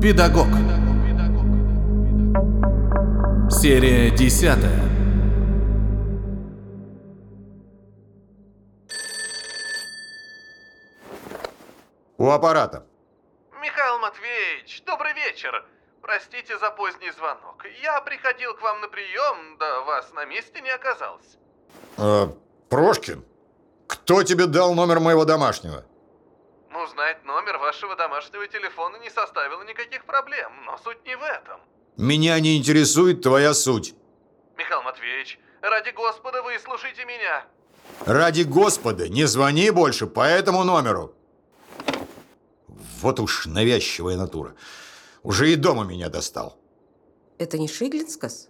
Педагог. Серия десятая. У аппарата. Михаил Матвеевич, добрый вечер. Простите за поздний звонок. Я приходил к вам на прием, да вас на месте не оказалось. Э, Прошкин, кто тебе дал номер моего домашнего? Ну, узнать номер вашего домашнего телефона не составило никаких проблем, но суть не в этом. Меня не интересует твоя суть. Михаил Матвеевич, ради Господа выслушайте меня. Ради Господа, не звони больше по этому номеру. Вот уж навязчивая натура. Уже и дома меня достал. Это не Шиглинскас?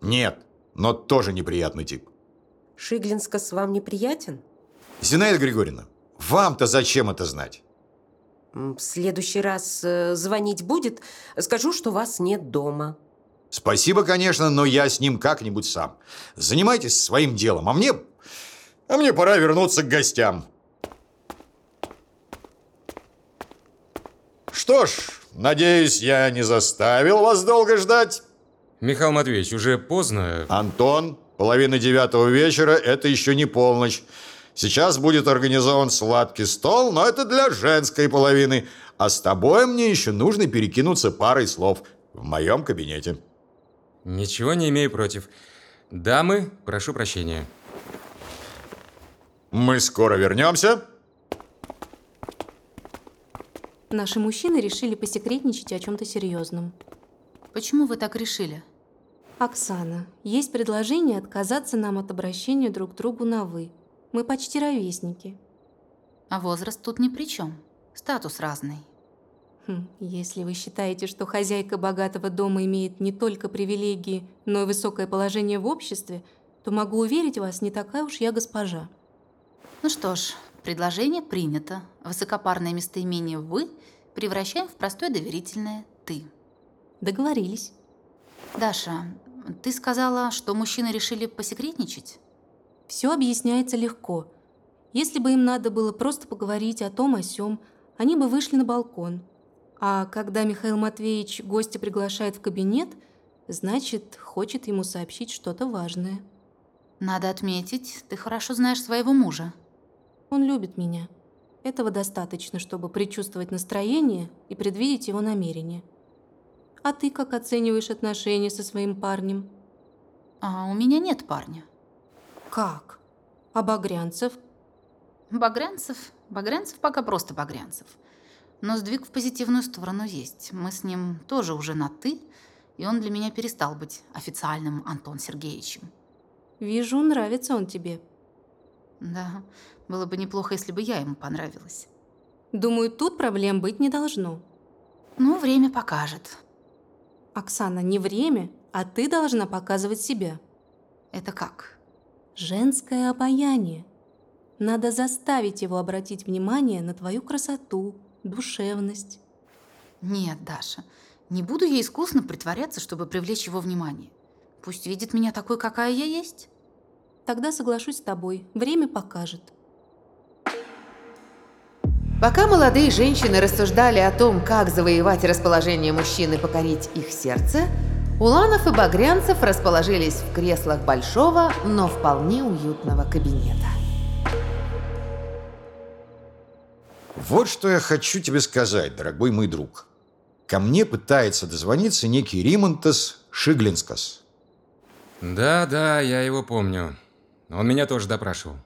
Нет, но тоже неприятный тип. Шиглинскас вам неприятен? Зинаида Григорьевна, вам-то зачем это знать? В следующий раз э, звонить будет, скажу, что вас нет дома. Спасибо, конечно, но я с ним как-нибудь сам. Занимайтесь своим делом, а мне... А мне пора вернуться к гостям. Что ж, надеюсь, я не заставил вас долго ждать. Михаил Матвеевич, уже поздно. Антон, половина девятого вечера – это еще не полночь. Сейчас будет организован сладкий стол, но это для женской половины. А с тобой мне еще нужно перекинуться парой слов в моем кабинете. Ничего не имею против. Дамы, прошу прощения. Мы скоро вернемся. Наши мужчины решили посекретничать о чем-то серьезном. Почему вы так решили? Оксана, есть предложение отказаться нам от обращения друг к другу на «вы». Мы почти ровесники. А возраст тут ни при чем. Статус разный. Хм, если вы считаете, что хозяйка богатого дома имеет не только привилегии, но и высокое положение в обществе, то могу уверить вас, не такая уж я госпожа. Ну что ж, предложение принято. Высокопарное местоимение «вы» превращаем в простое доверительное «ты». Договорились. Даша, ты сказала, что мужчины решили посекретничать? Все объясняется легко. Если бы им надо было просто поговорить о том о сём, они бы вышли на балкон. А когда Михаил Матвеевич гостя приглашает в кабинет, значит, хочет ему сообщить что-то важное. Надо отметить, ты хорошо знаешь своего мужа. Он любит меня. Этого достаточно, чтобы предчувствовать настроение и предвидеть его намерения. А ты как оцениваешь отношения со своим парнем? А у меня нет парня. Как? А Багрянцев? Багрянцев? Багрянцев пока просто Багрянцев. Но сдвиг в позитивную сторону есть. Мы с ним тоже уже на «ты», и он для меня перестал быть официальным Антон Сергеевичем. Вижу, нравится он тебе. Да, было бы неплохо, если бы я ему понравилась. Думаю, тут проблем быть не должно. Ну, время покажет. Оксана, не время, а ты должна показывать себя. Это как? Женское обаяние. Надо заставить его обратить внимание на твою красоту, душевность. Нет, Даша, не буду я искусно притворяться, чтобы привлечь его внимание. Пусть видит меня такой, какая я есть. Тогда соглашусь с тобой. Время покажет. Пока молодые женщины рассуждали о том, как завоевать расположение мужчин и покорить их сердце, Уланов и Багрянцев расположились в креслах большого, но вполне уютного кабинета. Вот что я хочу тебе сказать, дорогой мой друг. Ко мне пытается дозвониться некий Римонтес Шиглинскас. Да, да, я его помню. Он меня тоже допрашивал.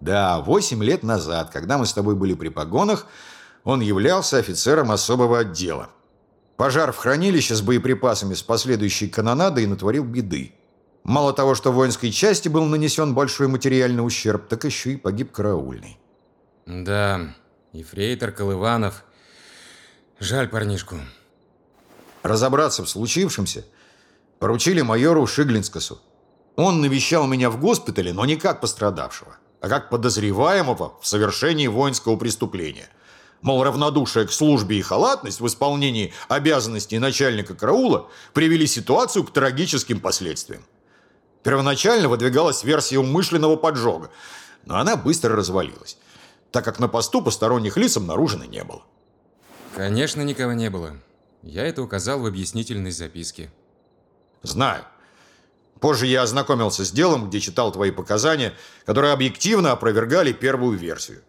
Да, восемь лет назад, когда мы с тобой были при погонах, он являлся офицером особого отдела. Пожар в хранилище с боеприпасами с последующей канонадой натворил беды. Мало того, что воинской части был нанесен большой материальный ущерб, так еще и погиб караульный. Да, ефрейтор Колыванов. Жаль парнишку. Разобраться в случившемся поручили майору Шиглинскасу. Он навещал меня в госпитале, но не как пострадавшего, а как подозреваемого в совершении воинского преступления. Мол, равнодушие к службе и халатность в исполнении обязанностей начальника караула привели ситуацию к трагическим последствиям. Первоначально выдвигалась версия умышленного поджога, но она быстро развалилась, так как на посту посторонних лиц обнаружено не было. Конечно, никого не было. Я это указал в объяснительной записке. Знаю. Позже я ознакомился с делом, где читал твои показания, которые объективно опровергали первую версию.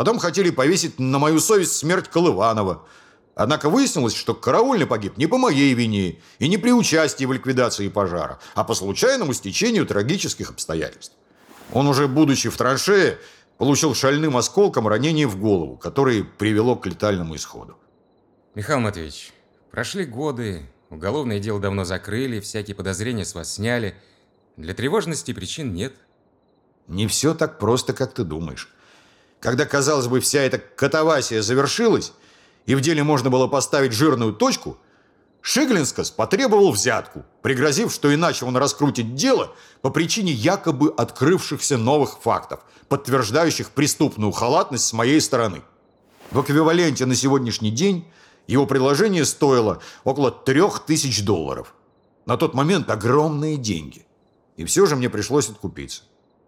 Потом хотели повесить на мою совесть смерть Колыванова. Однако выяснилось, что караульный погиб не по моей вине и не при участии в ликвидации пожара, а по случайному стечению трагических обстоятельств. Он уже, будучи в траншее, получил шальным осколком ранение в голову, которое привело к летальному исходу. Михаил Матвеевич, прошли годы, уголовное дело давно закрыли, всякие подозрения с вас сняли. Для тревожности причин нет. Не все так просто, как ты думаешь. Когда, казалось бы, вся эта катавасия завершилась, и в деле можно было поставить жирную точку, Шиглинскас потребовал взятку, пригрозив, что иначе он раскрутит дело по причине якобы открывшихся новых фактов, подтверждающих преступную халатность с моей стороны. В эквиваленте на сегодняшний день его предложение стоило около трех тысяч долларов. На тот момент огромные деньги. И все же мне пришлось откупиться.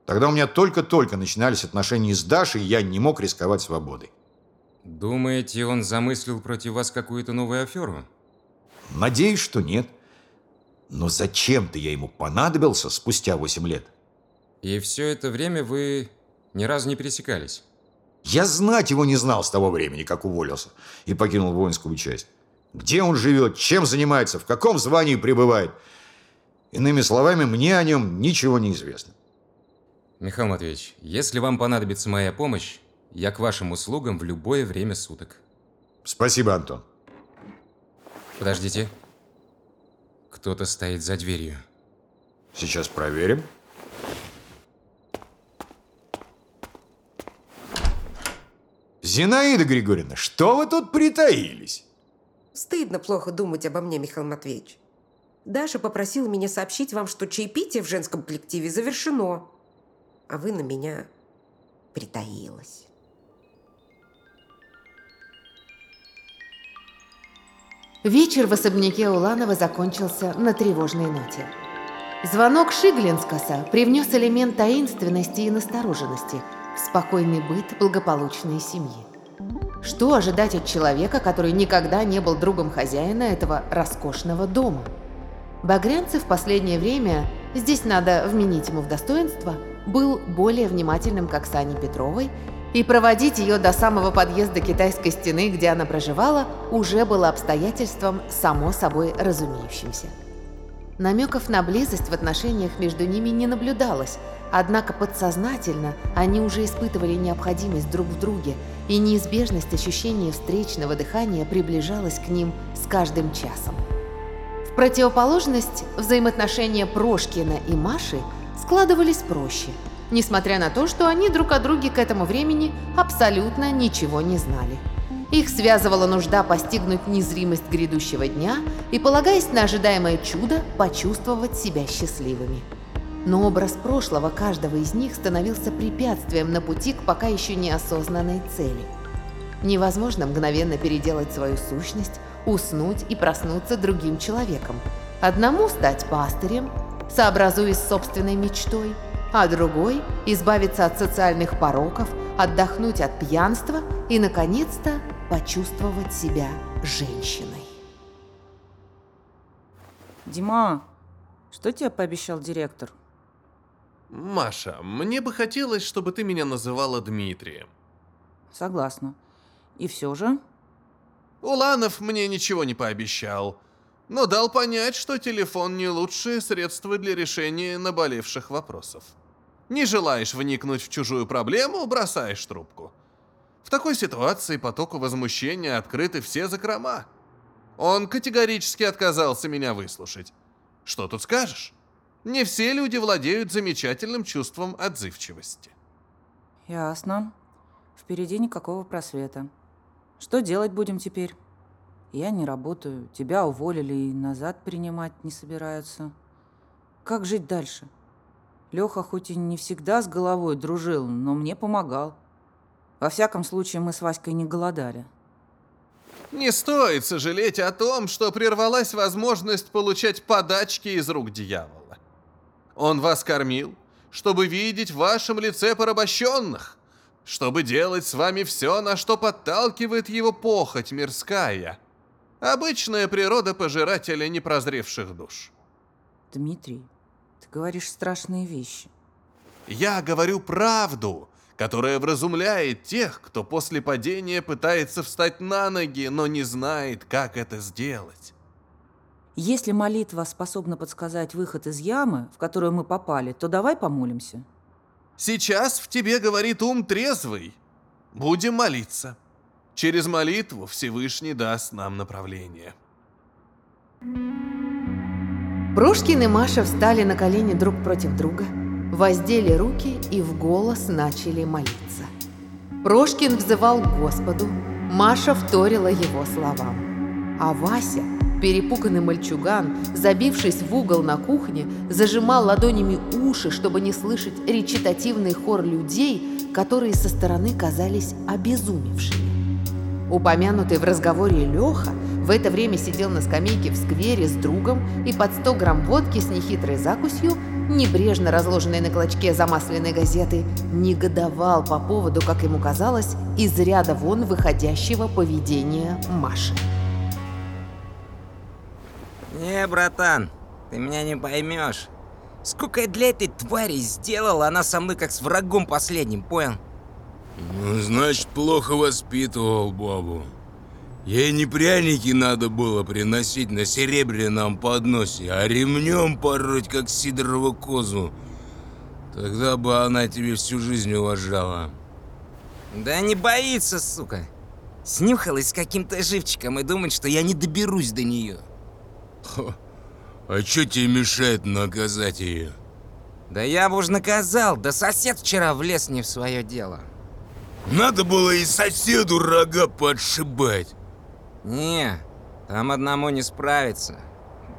Тогда у меня только-только начинались отношения с Дашей, и я не мог рисковать свободой. Думаете, он замыслил против вас какую-то новую аферу? Надеюсь, что нет. Но зачем-то я ему понадобился спустя 8 лет. И все это время вы ни разу не пересекались? Я знать его не знал с того времени, как уволился и покинул воинскую часть. Где он живет, чем занимается, в каком звании пребывает. Иными словами, мне о нем ничего не известно. Михаил Матвеевич, если вам понадобится моя помощь, я к вашим услугам в любое время суток. Спасибо, Антон. Подождите. Кто-то стоит за дверью. Сейчас проверим. Зинаида Григорьевна, что вы тут притаились? Стыдно плохо думать обо мне, Михаил Матвеевич. Даша попросила меня сообщить вам, что чаепитие в женском коллективе завершено. А вы на меня притаилась. Вечер в особняке Уланова закончился на тревожной ноте. Звонок Шиглинскаса привнес элемент таинственности и настороженности в спокойный быт благополучной семьи. Что ожидать от человека, который никогда не был другом хозяина этого роскошного дома? Багрянцев в последнее время, здесь надо вменить ему в достоинство, был более внимательным к Оксане Петровой и проводить ее до самого подъезда китайской стены, где она проживала, уже было обстоятельством само собой разумеющимся. Намеков на близость в отношениях между ними не наблюдалось, однако подсознательно они уже испытывали необходимость друг в друге, и неизбежность ощущения встречного дыхания приближалась к ним с каждым часом. В противоположность взаимоотношения Прошкина и Маши складывались проще – несмотря на то, что они друг о друге к этому времени абсолютно ничего не знали. Их связывала нужда постигнуть незримость грядущего дня и, полагаясь на ожидаемое чудо, почувствовать себя счастливыми. Но образ прошлого каждого из них становился препятствием на пути к пока еще неосознанной цели. Невозможно мгновенно переделать свою сущность, уснуть и проснуться другим человеком. Одному стать пастырем, сообразуясь с собственной мечтой – а другой – избавиться от социальных пороков, отдохнуть от пьянства и, наконец-то, почувствовать себя женщиной. Дима, что тебе пообещал директор? Маша, мне бы хотелось, чтобы ты меня называла Дмитрием. Согласна. И все же? Уланов мне ничего не пообещал, но дал понять, что телефон не лучшее средство для решения наболевших вопросов. Не желаешь вникнуть в чужую проблему, бросаешь трубку. В такой ситуации потоку возмущения открыты все закрома. Он категорически отказался меня выслушать. Что тут скажешь? Не все люди владеют замечательным чувством отзывчивости. Ясно. Впереди никакого просвета. Что делать будем теперь? Я не работаю, тебя уволили и назад принимать не собираются. Как жить дальше? — Леха хоть и не всегда с головой дружил, но мне помогал. Во всяком случае, мы с Васькой не голодали. Не стоит сожалеть о том, что прервалась возможность получать подачки из рук дьявола. Он вас кормил, чтобы видеть в вашем лице порабощенных, чтобы делать с вами все, на что подталкивает его похоть мирская. Обычная природа пожирателя непрозревших душ. Дмитрий, ты говоришь страшные вещи. Я говорю правду, которая вразумляет тех, кто после падения пытается встать на ноги, но не знает, как это сделать. Если молитва способна подсказать выход из ямы, в которую мы попали, то давай помолимся. Сейчас в тебе говорит ум трезвый. Будем молиться. Через молитву Всевышний даст нам направление. Прошкин и Маша встали на колени друг против друга, воздели руки и в голос начали молиться. Прошкин взывал к Господу, Маша вторила его словам. А Вася, перепуганный мальчуган, забившись в угол на кухне, зажимал ладонями уши, чтобы не слышать речитативный хор людей, которые со стороны казались обезумевшими. Упомянутый в разговоре Леха в это время сидел на скамейке в сквере с другом и под 100 грамм водки с нехитрой закусью, небрежно разложенной на клочке замасленной газеты, негодовал по поводу, как ему казалось, из ряда вон выходящего поведения Маши. Не, братан, ты меня не поймешь. Сколько я для этой твари сделал, она со мной как с врагом последним, понял? Ну, значит, плохо воспитывал бабу. Ей не пряники надо было приносить на серебряном подносе, а ремнем пороть, как сидорову козу. Тогда бы она тебе всю жизнь уважала. Да не боится, сука. Снюхалась с каким-то живчиком и думает, что я не доберусь до нее. Хо. А что тебе мешает наказать ее? Да я бы уж наказал, да сосед вчера влез не в свое дело. Надо было и соседу рога подшибать. Не, там одному не справиться.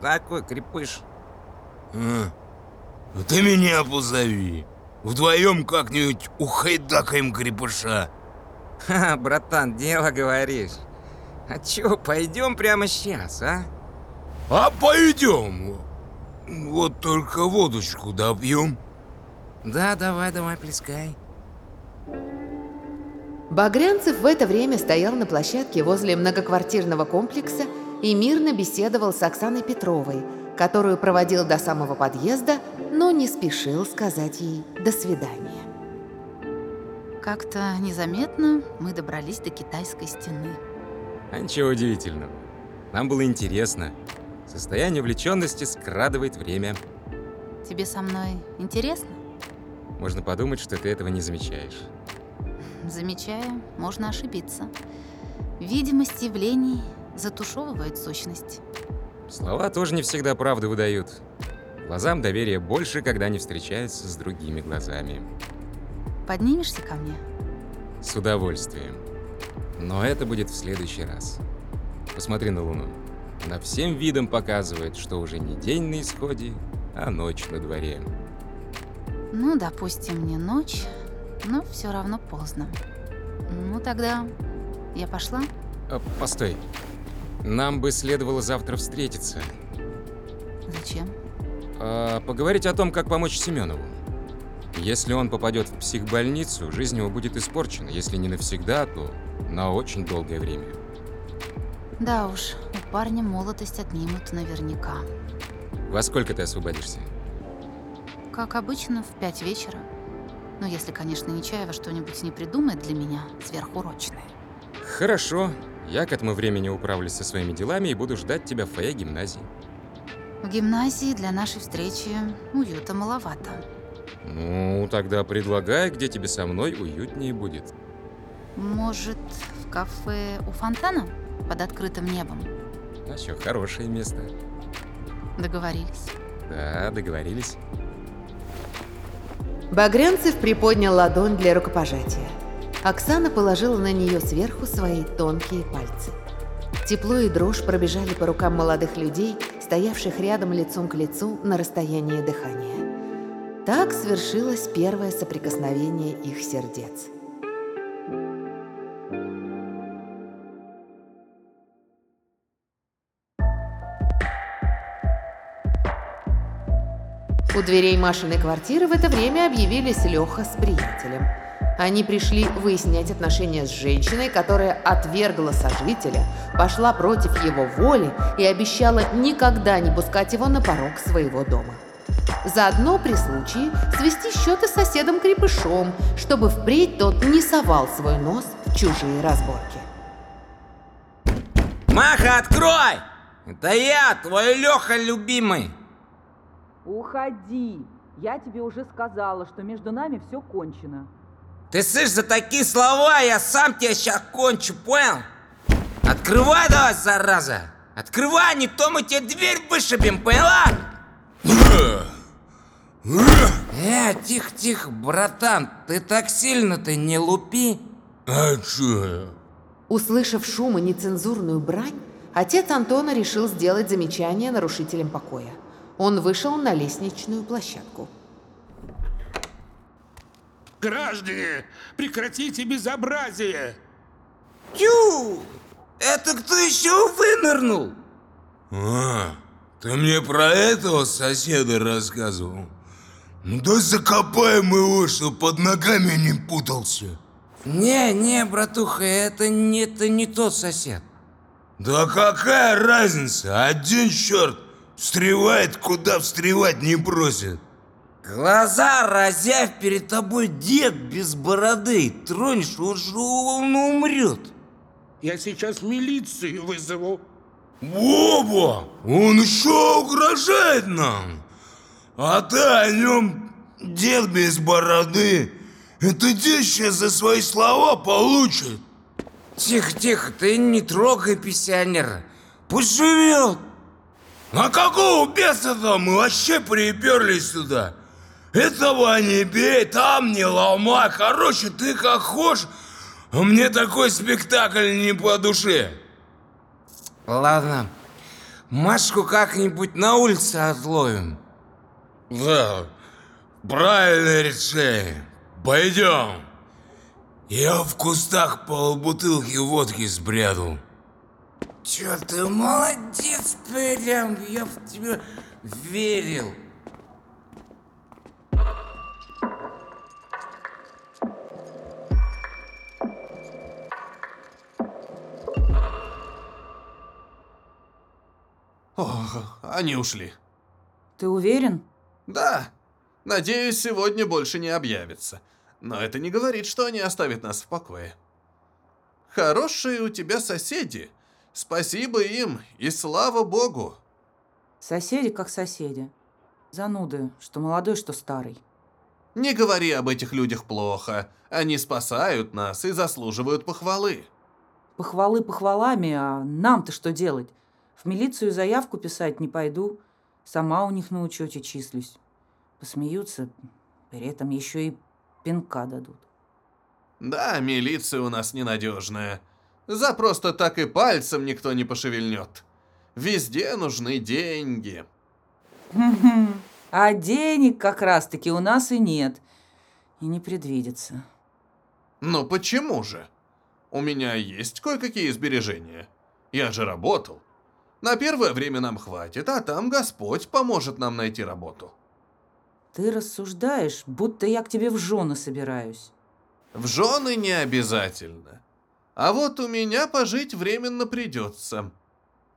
Такой крепыш. А, ну ты меня позови. Вдвоем как-нибудь ухайдакаем крепыша. Ха, братан, дело говоришь. А чё, пойдем прямо сейчас, а? А пойдем. Вот только водочку допьем. Да, давай, давай, плескай. Багрянцев в это время стоял на площадке возле многоквартирного комплекса и мирно беседовал с Оксаной Петровой, которую проводил до самого подъезда, но не спешил сказать ей «до свидания». Как-то незаметно мы добрались до китайской стены. А ничего удивительного. Нам было интересно. Состояние увлеченности скрадывает время. Тебе со мной интересно? Можно подумать, что ты этого не замечаешь. Замечая, можно ошибиться. Видимость явлений затушевывает сущность. Слова тоже не всегда правду выдают. Глазам доверия больше, когда они встречаются с другими глазами. Поднимешься ко мне? С удовольствием. Но это будет в следующий раз. Посмотри на Луну. Она всем видом показывает, что уже не день на исходе, а ночь на дворе. Ну, допустим, не ночь, но все равно поздно. Ну, тогда я пошла? А, постой. Нам бы следовало завтра встретиться. Зачем? А, поговорить о том, как помочь Семенову. Если он попадет в психбольницу, жизнь его будет испорчена. Если не навсегда, то на очень долгое время. Да уж, у парня молодость отнимут наверняка. Во сколько ты освободишься? Как обычно, в пять вечера. Ну, если, конечно, Нечаева что-нибудь не придумает для меня сверхурочное. Хорошо. Я к этому времени управлюсь со своими делами и буду ждать тебя в фойе гимназии. В гимназии для нашей встречи уюта маловато. Ну, тогда предлагай, где тебе со мной уютнее будет. Может, в кафе у фонтана под открытым небом? А что, хорошее место. Договорились. Да, договорились. Багрянцев приподнял ладонь для рукопожатия. Оксана положила на нее сверху свои тонкие пальцы. Тепло и дрожь пробежали по рукам молодых людей, стоявших рядом лицом к лицу на расстоянии дыхания. Так свершилось первое соприкосновение их сердец. У дверей Машиной квартиры в это время объявились Леха с приятелем. Они пришли выяснять отношения с женщиной, которая отвергла сожителя, пошла против его воли и обещала никогда не пускать его на порог своего дома. Заодно при случае свести счеты с соседом-крепышом, чтобы впредь тот не совал свой нос в чужие разборки. Маха, открой! Это я, твой Леха любимый. Уходи. Я тебе уже сказала, что между нами все кончено. Ты слышишь, за такие слова я сам тебя сейчас кончу, понял? Открывай давай, зараза! Открывай, не то мы тебе дверь вышибем, поняла? Э, тихо-тихо, братан, ты так сильно-то не лупи. А чё? Услышав шум и нецензурную брань, отец Антона решил сделать замечание нарушителям покоя. Он вышел на лестничную площадку. Граждане, прекратите безобразие! Тю! Это кто еще вынырнул? А, ты мне про этого соседа рассказывал? Ну да закопаем его, чтоб под ногами не путался. Не, не, братуха, это не, это не тот сосед. Да какая разница? Один черт встревает, куда встревать не просит. Глаза разявь перед тобой дед без бороды. Тронешь, он же он умрет. Я сейчас милицию вызову. Оба! Он еще угрожает нам! А ты о нем, дед без бороды, это дед сейчас за свои слова получит. Тихо, тихо, ты не трогай пенсионера. Пусть живет. А какого беса-то мы вообще приперлись сюда? Этого не бей, там не ломай. Короче, ты как хочешь, а мне такой спектакль не по душе. Ладно, Машку как-нибудь на улице отловим. Да, правильное решение. Пойдем. Я в кустах полбутылки водки спрятал. Чё ты молодец, прям, я в тебя верил. Ох, они ушли. Ты уверен? Да. Надеюсь, сегодня больше не объявится. Но это не говорит, что они оставят нас в покое. Хорошие у тебя соседи. Спасибо им и слава богу. Соседи как соседи. Зануды, что молодой, что старый. Не говори об этих людях плохо. Они спасают нас и заслуживают похвалы. Похвалы похвалами, а нам-то что делать? В милицию заявку писать не пойду. Сама у них на учете числюсь. Посмеются, при этом еще и пинка дадут. Да, милиция у нас ненадежная. За просто так и пальцем никто не пошевельнет. Везде нужны деньги. А денег как раз-таки у нас и нет. И не предвидится. Ну почему же? У меня есть кое-какие сбережения. Я же работал. На первое время нам хватит, а там Господь поможет нам найти работу. Ты рассуждаешь, будто я к тебе в жены собираюсь. В жены не обязательно. А вот у меня пожить временно придется.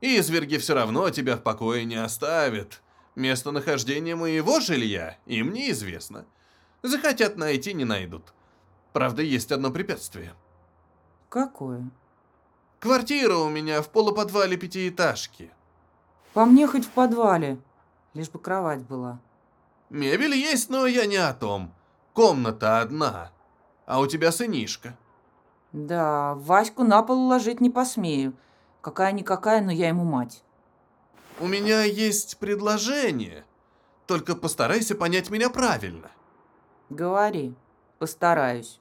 Изверги все равно тебя в покое не оставят. Местонахождение моего жилья им неизвестно. Захотят найти, не найдут. Правда, есть одно препятствие. Какое? Квартира у меня в полуподвале пятиэтажки. По мне хоть в подвале, лишь бы кровать была. Мебель есть, но я не о том. Комната одна. А у тебя сынишка. Да, Ваську на пол уложить не посмею. Какая-никакая, но я ему мать. У меня есть предложение. Только постарайся понять меня правильно. Говори, постараюсь.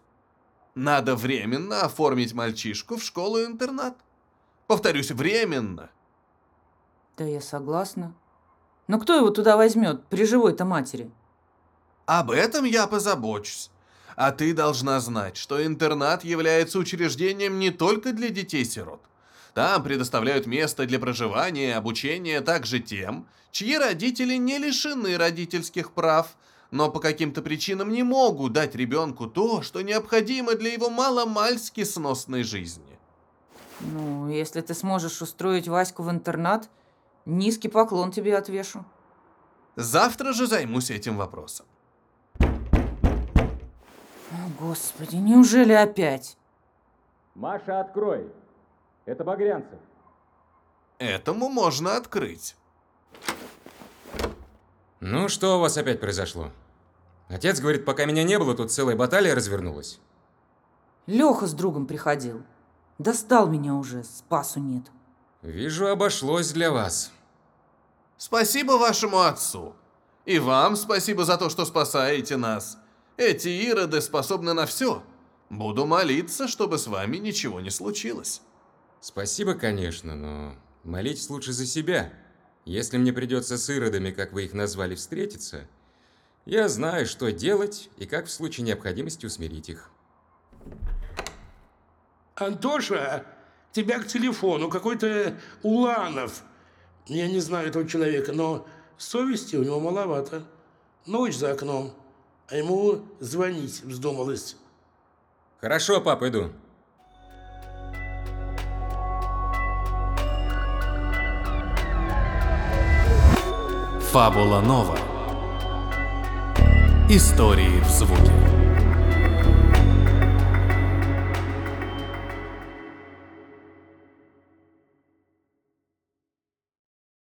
Надо временно оформить мальчишку в школу-интернат. Повторюсь, временно. Да я согласна. Но кто его туда возьмет при живой-то матери? Об этом я позабочусь. А ты должна знать, что интернат является учреждением не только для детей-сирот. Там предоставляют место для проживания и обучения также тем, чьи родители не лишены родительских прав, но по каким-то причинам не могут дать ребенку то, что необходимо для его маломальски сносной жизни. Ну, если ты сможешь устроить Ваську в интернат, низкий поклон тебе отвешу. Завтра же займусь этим вопросом. О, Господи, неужели опять? Маша, открой. Это Багрянцев. Этому можно открыть. Ну, что у вас опять произошло? Отец говорит, пока меня не было, тут целая баталия развернулась. Леха с другом приходил. Достал меня уже, спасу нет. Вижу, обошлось для вас. Спасибо вашему отцу. И вам спасибо за то, что спасаете нас. Эти ироды способны на все. Буду молиться, чтобы с вами ничего не случилось. Спасибо, конечно, но молитесь лучше за себя. Если мне придется с иродами, как вы их назвали, встретиться, я знаю, что делать и как в случае необходимости усмирить их. Антоша, тебя к телефону какой-то Уланов. Я не знаю этого человека, но совести у него маловато. Ночь за окном, а ему звонить вздумалось. Хорошо, пап, иду. Фабула Нова. Истории в звуке.